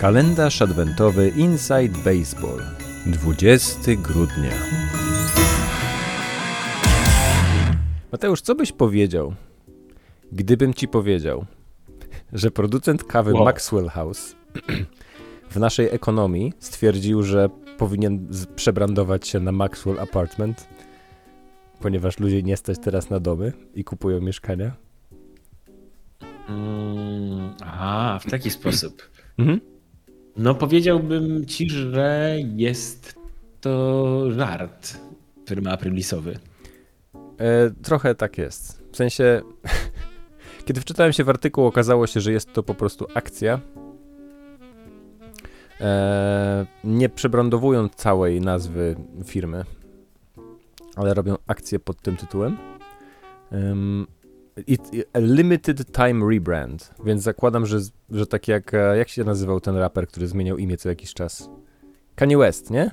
Kalendarz adwentowy Inside Baseball 20 grudnia. Mateusz, co byś powiedział, gdybym ci powiedział, że producent kawy Wow. Maxwell House w naszej ekonomii stwierdził, że powinien przebrandować się na Maxwell Apartment, ponieważ ludzie nie stać teraz na domy i kupują mieszkania? Mm, aha, w taki sposób. Mhm. No powiedziałbym ci, że jest to żart firmy aprilisowy. E, trochę tak jest. W sensie, kiedy wczytałem się w artykuł, okazało się, że jest to po prostu akcja. E, nie przebrandowują całej nazwy firmy, ale robią akcję pod tym tytułem. It, a limited time rebrand, więc zakładam, że, że tak jak, e, jak się nazywał ten raper, który zmieniał imię co jakiś czas? Kanye West, nie?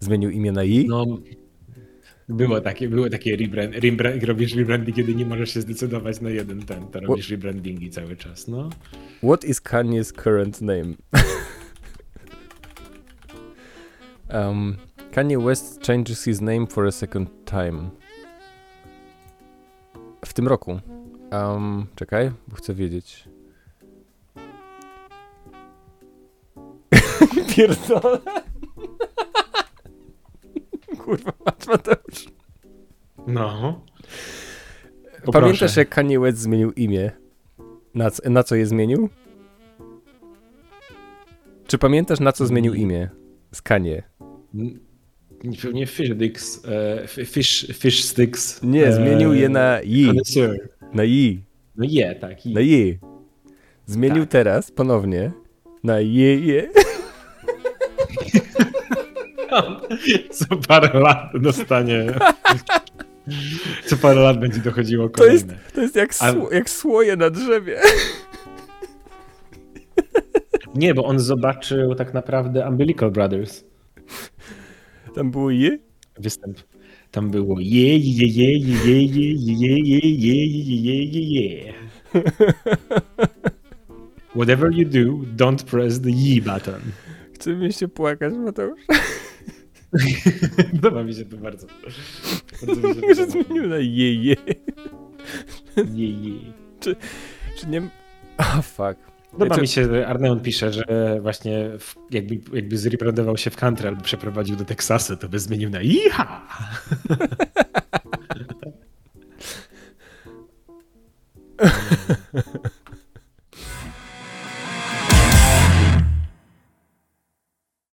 Zmienił imię na I. No, było takie, było takie rebrand, rebrand, robisz rebranding, kiedy nie możesz się zdecydować na jeden ten, to robisz rebrandingi cały czas, no. What is Kanye's current name? um, Kanye West changes his name for a second time. W tym roku. Um, czekaj, bo chcę wiedzieć. Pierdolę. Kurwa, patrz Mateusz. No. Pamiętasz jak Kanye West zmienił imię? Na, co- na co je zmienił? Czy pamiętasz na co zmienił imię? Z Kanye. Pewnie Fish Sticks, e, fish, fish Sticks. Nie, e, zmienił je na I. Connoisseur. Na I. No je, tak. I. Na I. Zmienił Tak. teraz ponownie na je, je. Co parę lat dostanie. Co parę lat będzie dochodziło To jest, kolejne. to jest jak, A- sło, jak słoje na drzewie. Nie, bo on zobaczył tak naprawdę Umbilical Brothers. Tam było je? Występ. Tam było je, je, je, je, je, je, je, je, je, je, je, je, je. Whatever you do, don't press the ye button. Chce mi się płakać, Mateusz. Podoba mi się to bardzo. bardzo mi się Że podoba. zmienił na je, je. Je, je. Czy nie... Ah, fuck. Podoba mi się, Arneon pisze, że właśnie w, jakby, jakby zrebrandował się w country albo przeprowadził do Teksasu, to by zmienił na iha.